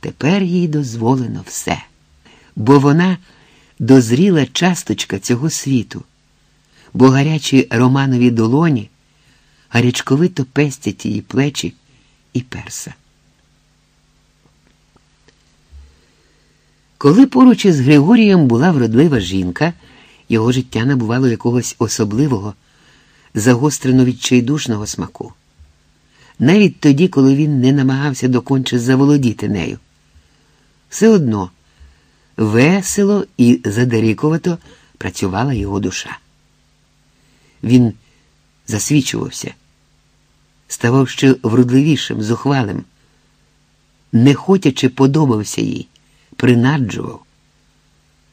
Тепер їй дозволено все, бо вона дозріла часточка цього світу, бо гарячі романові долоні гарячковито пестять її плечі і перса. Коли поруч із Григорієм була вродлива жінка, його життя набувало якогось особливого, загострено відчайдушного смаку. Навіть тоді, коли він не намагався доконче заволодіти нею. Все одно весело і задерікувато працювала його душа. Він засвічувався, ставав ще вродливішим, зухвалим, нехотячи подобався їй, принаджував.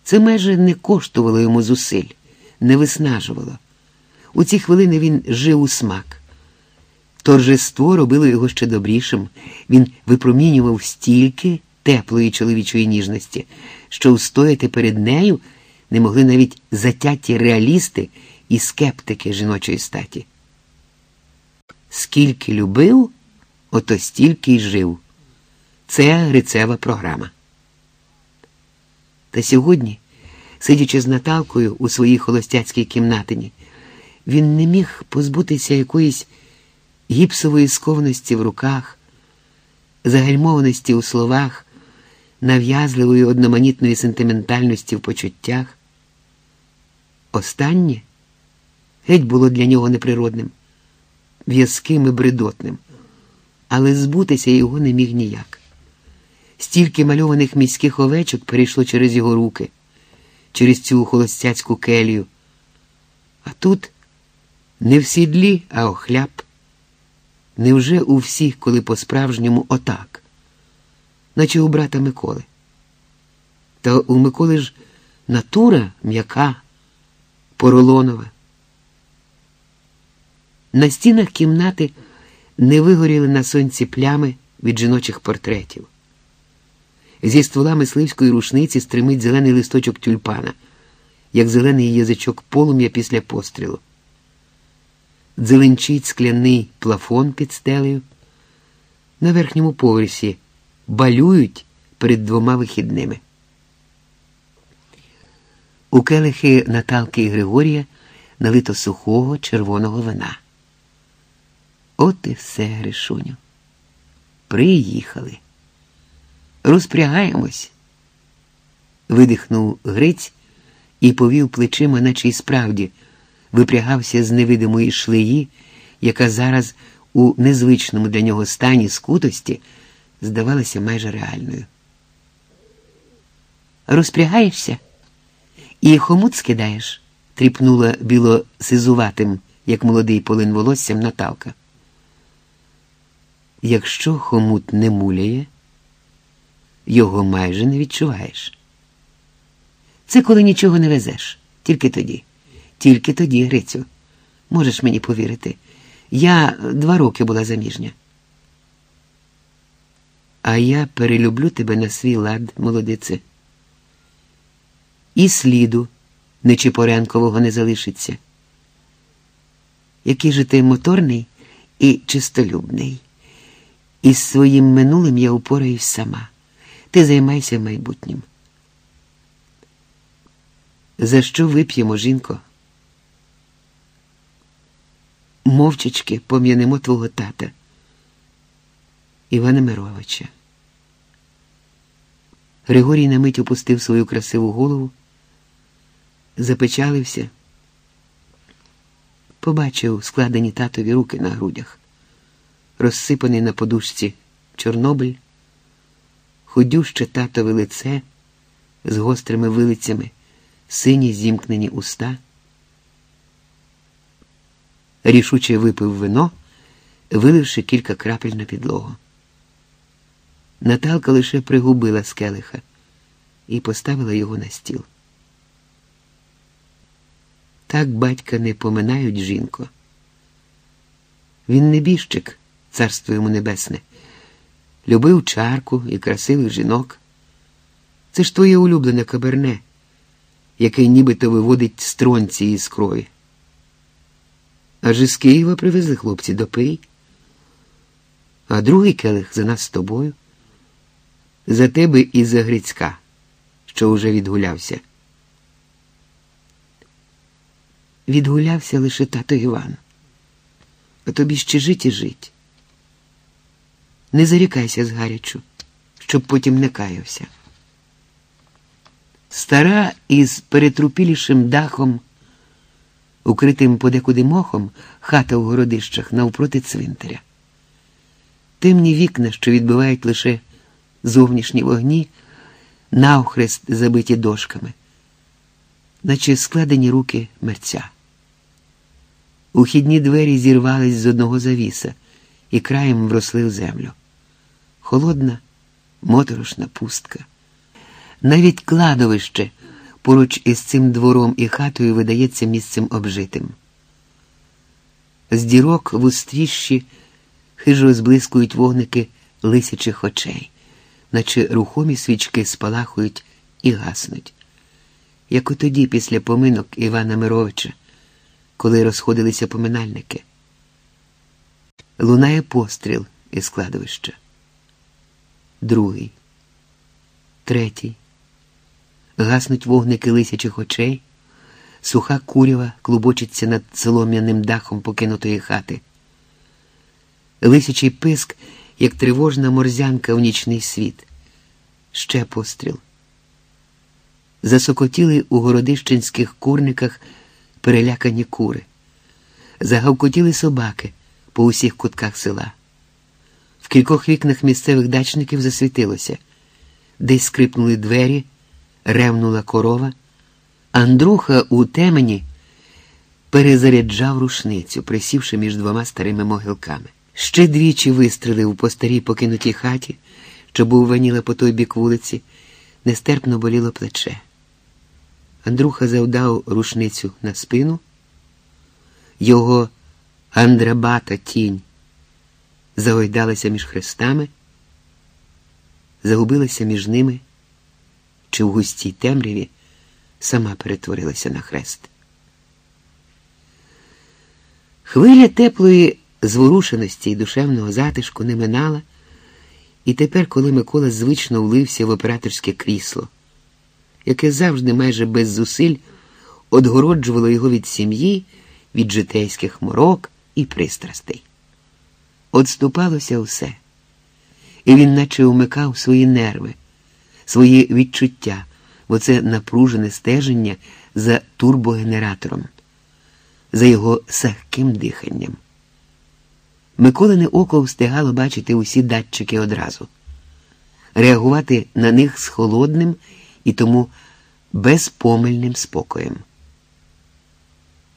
Це майже не коштувало йому зусиль, не виснажувало. У ці хвилини він жив у смак. Торжество робило його ще добрішим. Він випромінював стільки теплої чоловічої ніжності, що устояти перед нею не могли навіть затяті реалісти і скептики жіночої статі. Скільки любив, ото стільки й жив. Це Грицева програма. Та сьогодні, сидячи з Наталкою у своїй холостяцькій кімнатині, він не міг позбутися якоїсь гіпсової сковності в руках, загальмованості у словах, нав'язливої одноманітної сентиментальності в почуттях. Останнє геть було для нього неприродним, в'язким і бредотним, але збутися його не міг ніяк. Стільки мальованих міських овечок перейшло через його руки, через цю холостяцьку келію. А тут не в сідлі, а охляп. Невже у всіх, коли по-справжньому отак, наче у брата Миколи? Та у Миколи ж натура м'яка, поролонова. На стінах кімнати не вигоріли на сонці плями від жіночих портретів. Зі ствола мисливської рушниці стримить зелений листочок тюльпана, як зелений язичок полум'я після пострілу. Дзеленчить скляний плафон під стелею. На верхньому поверсі балюють перед двома вихідними. У келихи Наталки і Григорія налито сухого червоного вина. От і все, Гришуню. Приїхали. Розпрягаємось. Видихнув Гриць і повів плечима, наче й справді випрягався з невидимої шлеї, яка зараз у незвичному для нього стані скутості здавалася майже реальною. Розпрягаєшся і хомут скидаєш, тріпнула біло сизуватим, як молодий полин волоссям Наталка. Якщо хомут не муляє, його майже не відчуваєш. Це коли нічого не везеш, тільки тоді, тільки тоді, Грицю. Можеш мені повірити, я два роки була заміжня. А я перелюблю тебе на свій лад, молодице. І сліду Нечіпоренкового не залишиться. Який же ти моторний і чистолюбний. Із своїм минулим я упораюсь сама. Ти займайся майбутнім. За що вип'ємо, жінко? Мовчечки пом'янемо твого тата Івана Мировича. Григорій на мить опустив свою красиву голову, запечалився, побачив складені татові руки на грудях, розсипаний на подушці Чорнобиль худюще татове лице з гострими вилицями, сині зімкнені уста. Рішуче випив вино, виливши кілька крапель на підлогу. Наталка лише пригубила скелиха і поставила його на стіл. Так батька не поминають жінко. Він не біжчик, царство йому небесне любив чарку і красивих жінок. Це ж твоє улюблене каберне, яке нібито виводить стронці із крові. Аж з Києва привезли хлопці допий, а другий келих за нас з тобою. За тебе і за Грицька, що уже відгулявся. Відгулявся лише тато Іван. А тобі ще жить і жить. Не зарікайся згарячу, щоб потім не каявся. Стара із перетрупілішим дахом, укритим подекуди мохом, хата у городищах навпроти цвинтаря. Темні вікна, що відбивають лише зовнішні вогні, навхрест забиті дошками, наче складені руки мерця. Ухідні двері зірвались з одного завіса і краєм вросли в землю. Холодна, моторошна пустка. Навіть кладовище поруч із цим двором і хатою видається місцем обжитим. З дірок в устріщі хижо зблискують вогники лисячих очей, наче рухомі свічки спалахують і гаснуть. Як от тоді, після поминок Івана Мировича, коли розходилися поминальники. Лунає постріл із складовища. Другий, третій. Гаснуть вогники лисячих очей, суха курява клубочиться над солом'яним дахом покинутої хати. Лисячий писк, як тривожна морзянка в нічний світ. Ще постріл. Засокотіли у городищенських курниках перелякані кури. Загавкотіли собаки по усіх кутках села. В кількох вікнах місцевих дачників засвітилося, десь скрипнули двері, ревнула корова. Андруха у темені перезаряджав рушницю, присівши між двома старими могилками. Ще двічі вистрелив по старій покинутій хаті, що був ваніла по той бік вулиці, нестерпно боліло плече. Андруха завдав рушницю на спину, його андрабата тінь загойдалася між хрестами, загубилася між ними, чи в густій темряві сама перетворилася на хрест. Хвиля теплої зворушеності і душевного затишку не минала, і тепер, коли Микола звично влився в операторське крісло, яке завжди майже без зусиль одгороджувало його від сім'ї, від житейських морок і пристрастей. Отступалося все, і він наче умикав свої нерви, свої відчуття, бо це напружене стеження за турбогенератором, за його сахким диханням. Миколине око встигало бачити усі датчики одразу, реагувати на них з холодним і тому безпомильним спокоєм.